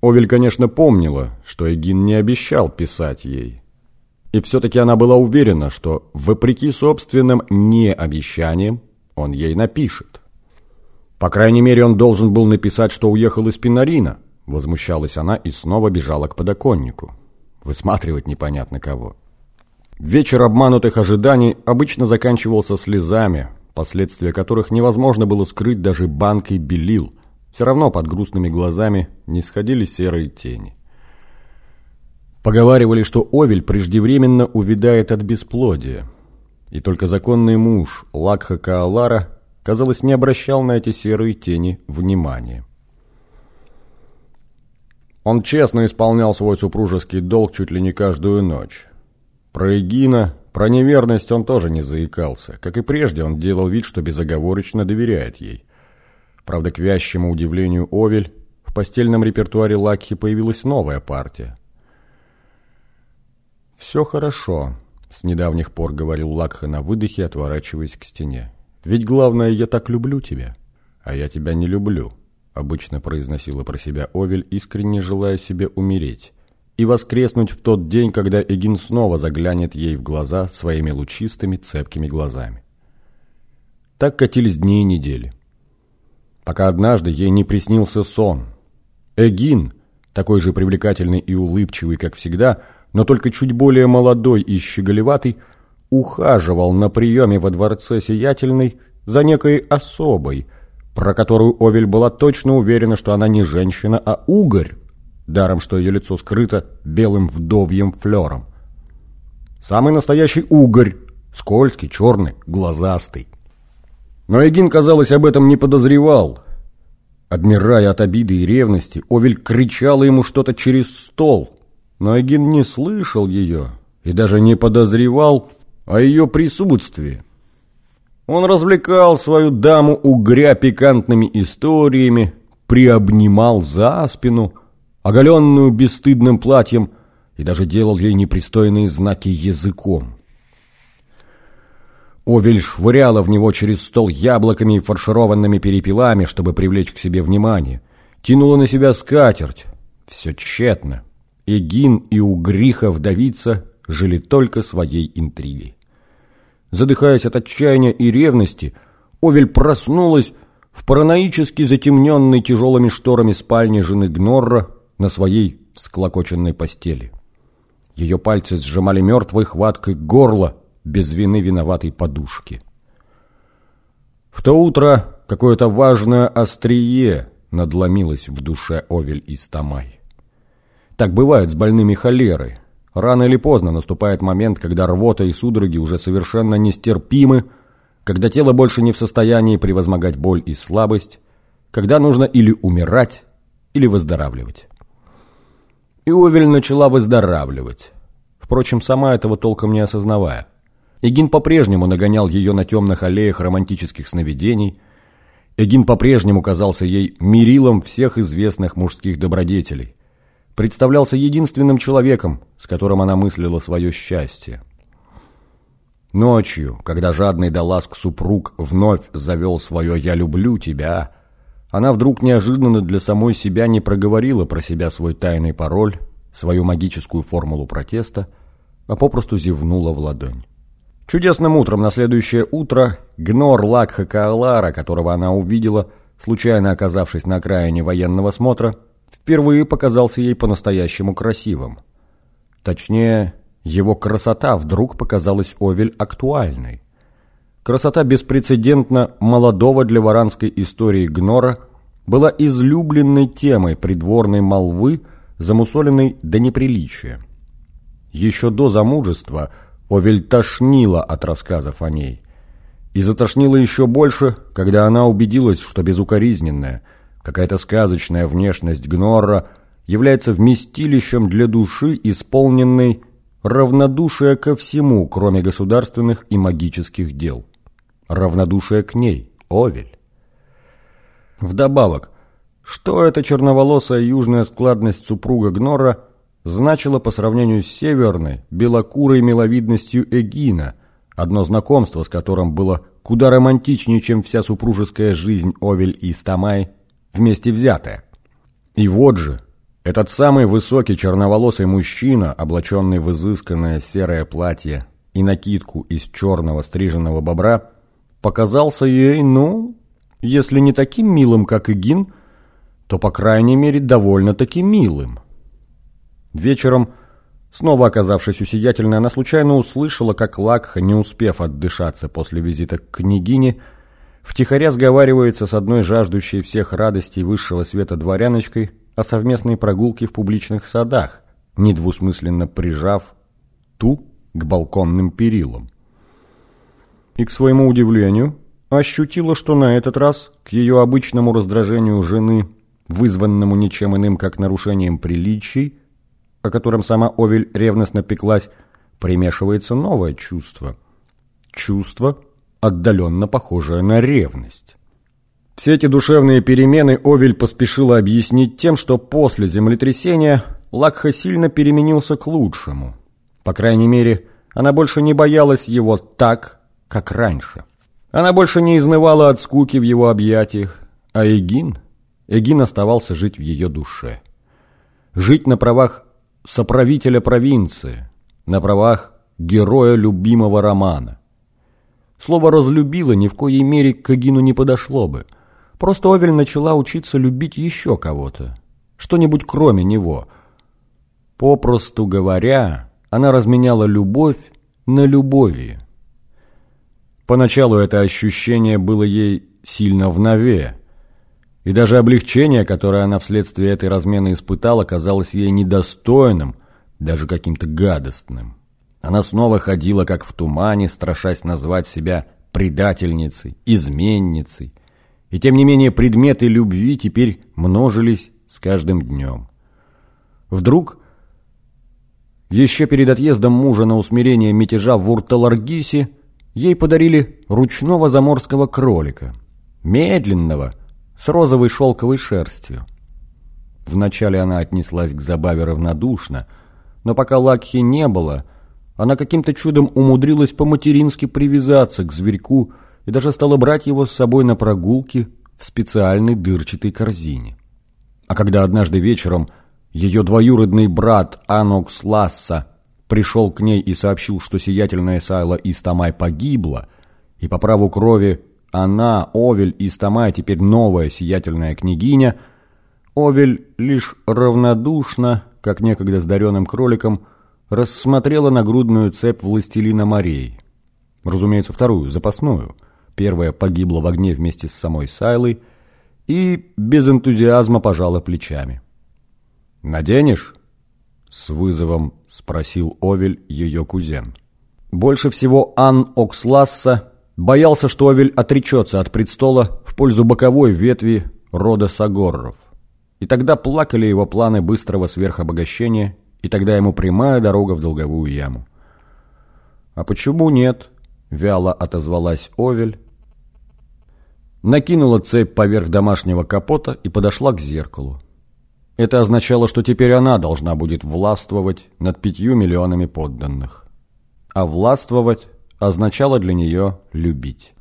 Овель, конечно, помнила, что Эгин не обещал писать ей. И все-таки она была уверена, что, вопреки собственным необещаниям, он ей напишет. По крайней мере, он должен был написать, что уехал из Пинарина, возмущалась она и снова бежала к подоконнику. Высматривать непонятно кого. Вечер обманутых ожиданий обычно заканчивался слезами, последствия которых невозможно было скрыть даже банкой белил. Все равно под грустными глазами не сходили серые тени. Поговаривали, что Овель преждевременно увядает от бесплодия. И только законный муж Лакха Каалара, казалось, не обращал на эти серые тени внимания. Он честно исполнял свой супружеский долг чуть ли не каждую ночь. Про Эгина, про неверность он тоже не заикался. Как и прежде, он делал вид, что безоговорочно доверяет ей. Правда, к вящему удивлению Овель, в постельном репертуаре Лакхи появилась новая партия. «Все хорошо», — с недавних пор говорил Лакха на выдохе, отворачиваясь к стене. «Ведь главное, я так люблю тебя, а я тебя не люблю», — обычно произносила про себя Овель, искренне желая себе умереть и воскреснуть в тот день, когда Эгин снова заглянет ей в глаза своими лучистыми цепкими глазами. Так катились дни и недели. Пока однажды ей не приснился сон. Эгин, такой же привлекательный и улыбчивый, как всегда, но только чуть более молодой и щеголеватый, ухаживал на приеме во дворце Сиятельной за некой особой, про которую Овель была точно уверена, что она не женщина, а угорь, даром что ее лицо скрыто белым вдовьем флером. Самый настоящий угорь, скользкий, черный, глазастый. Но Эгин, казалось, об этом не подозревал. Обмирая от обиды и ревности, Овель кричала ему что-то через стол, но Эгин не слышал ее и даже не подозревал о ее присутствии. Он развлекал свою даму угря пикантными историями, приобнимал за спину – оголенную бесстыдным платьем, и даже делал ей непристойные знаки языком. Овель швыряла в него через стол яблоками и фаршированными перепелами, чтобы привлечь к себе внимание. Тянула на себя скатерть. Все тщетно. Эгин и Угриха вдовица жили только своей интригой. Задыхаясь от отчаяния и ревности, Овель проснулась в параноически затемненной тяжелыми шторами спальни жены Гнорра, на своей всклокоченной постели. Ее пальцы сжимали мертвой хваткой горло без вины виноватой подушки. В то утро какое-то важное острие надломилось в душе Овель и Стамай. Так бывает с больными холерой. Рано или поздно наступает момент, когда рвота и судороги уже совершенно нестерпимы, когда тело больше не в состоянии превозмогать боль и слабость, когда нужно или умирать, или выздоравливать и Овель начала выздоравливать. Впрочем, сама этого толком не осознавая. Эгин по-прежнему нагонял ее на темных аллеях романтических сновидений. Эгин по-прежнему казался ей мерилом всех известных мужских добродетелей. Представлялся единственным человеком, с которым она мыслила свое счастье. Ночью, когда жадный до ласк супруг вновь завел свое «я люблю тебя», она вдруг неожиданно для самой себя не проговорила про себя свой тайный пароль, свою магическую формулу протеста, а попросту зевнула в ладонь. Чудесным утром на следующее утро Гнор Лакха Каалара, которого она увидела, случайно оказавшись на окраине военного смотра, впервые показался ей по-настоящему красивым. Точнее, его красота вдруг показалась Овель актуальной. Красота беспрецедентно молодого для варанской истории Гнора была излюбленной темой придворной молвы, замусоленной до неприличия. Еще до замужества Овель тошнила от рассказов о ней. И затошнила еще больше, когда она убедилась, что безукоризненная, какая-то сказочная внешность Гнора является вместилищем для души, исполненной равнодушия ко всему, кроме государственных и магических дел равнодушие к ней, Овель. Вдобавок, что эта черноволосая южная складность супруга Гнора значила по сравнению с северной, белокурой миловидностью Эгина, одно знакомство с которым было куда романтичнее, чем вся супружеская жизнь Овель и Стамай вместе взятая. И вот же, Этот самый высокий черноволосый мужчина, облаченный в изысканное серое платье и накидку из черного стриженного бобра, показался ей, ну, если не таким милым, как Игин, то, по крайней мере, довольно-таки милым. Вечером, снова оказавшись у сиятельной, она случайно услышала, как Лакха, не успев отдышаться после визита к княгине, втихаря сговаривается с одной жаждущей всех радостей высшего света дворяночкой о совместной прогулке в публичных садах, недвусмысленно прижав ту к балконным перилам. И, к своему удивлению, ощутила, что на этот раз, к ее обычному раздражению жены, вызванному ничем иным, как нарушением приличий, о котором сама Овель ревностно пеклась, примешивается новое чувство. Чувство, отдаленно похожее на ревность. Все эти душевные перемены Овель поспешила объяснить тем, что после землетрясения Лакха сильно переменился к лучшему. По крайней мере, она больше не боялась его так, как раньше. Она больше не изнывала от скуки в его объятиях, а Эгин, Эгин оставался жить в ее душе. Жить на правах соправителя провинции, на правах героя любимого романа. Слово «разлюбила» ни в коей мере к Эгину не подошло бы. Просто Овель начала учиться любить еще кого-то, что-нибудь кроме него. Попросту говоря, она разменяла любовь на любовь. Поначалу это ощущение было ей сильно в нове, и даже облегчение, которое она вследствие этой размены испытала, казалось ей недостойным, даже каким-то гадостным. Она снова ходила, как в тумане, страшась назвать себя предательницей, изменницей. И тем не менее предметы любви теперь множились с каждым днем. Вдруг, еще перед отъездом мужа на усмирение мятежа в Урталаргисе, ей подарили ручного заморского кролика, медленного, с розовой шелковой шерстью. Вначале она отнеслась к забаве равнодушно, но пока Лакхи не было, она каким-то чудом умудрилась по-матерински привязаться к зверьку и даже стала брать его с собой на прогулки в специальной дырчатой корзине. А когда однажды вечером ее двоюродный брат Анокс Ласса пришел к ней и сообщил, что сиятельная Сайла Истамай погибла, и по праву крови она, Овель Истамай, теперь новая сиятельная княгиня, Овель лишь равнодушно, как некогда с даренным кроликом, рассмотрела нагрудную цепь властелина морей. Разумеется, вторую, запасную. Первая погибла в огне вместе с самой Сайлой и без энтузиазма пожала плечами. «Наденешь?» — с вызовом спросил Овель ее кузен. Больше всего Ан Оксласса боялся, что Овель отречется от престола в пользу боковой ветви рода Сагорров. И тогда плакали его планы быстрого сверхобогащения, и тогда ему прямая дорога в долговую яму. «А почему нет?» — вяло отозвалась Овель, накинула цепь поверх домашнего капота и подошла к зеркалу. Это означало, что теперь она должна будет властвовать над пятью миллионами подданных. А властвовать означало для нее любить.